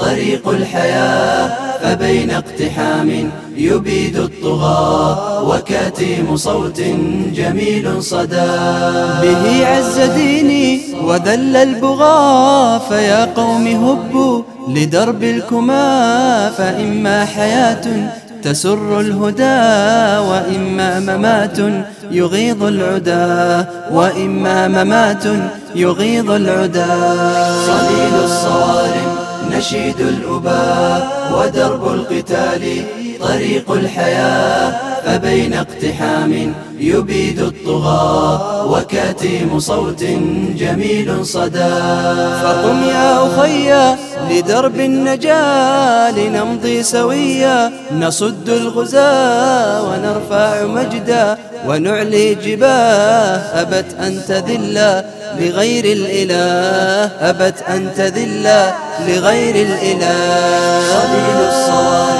طريق الحياة فبين اقتحام يبيد الطغاة وكتيم صوت جميل صدى. به عز ديني وذل البغاة فيا قوم هبوا لدرب الكما فإما حياة تسر الهدى وإما ممات يغيظ العدا وإما ممات يغيظ العدا صليل الصوارم نشيد الأباء ودرب القتال طريق الحياة. فبين اقتحام يبيد الطغاة وكتيم صوت جميل صدى. فقم يا أخي لدرب النجاة لنمضي سويا. نصد الغزاة ونرفع مجدا. ونعلي جباه أبت أن تذل لغير الإله. أبت أن تذل لغير الإله. صليل الصوارم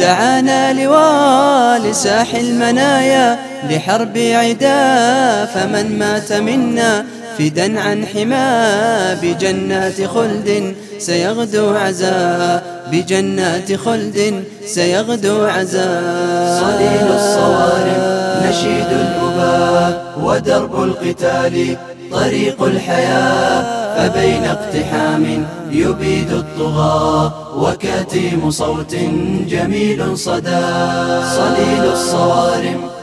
دعانا لواء لساح المنايا لحرب عدا فمن مات منا. فدا عن حما بجنات خلد سيغدو عزا. بجنات خلد سيغدو عزا. صليل الصوارم نشيد الأباء ودرب القتال طريق الحياة. فبين اقتحام يبيد الطغاة وكتيم صوت جميل صدى. صليل الصوارم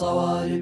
触る。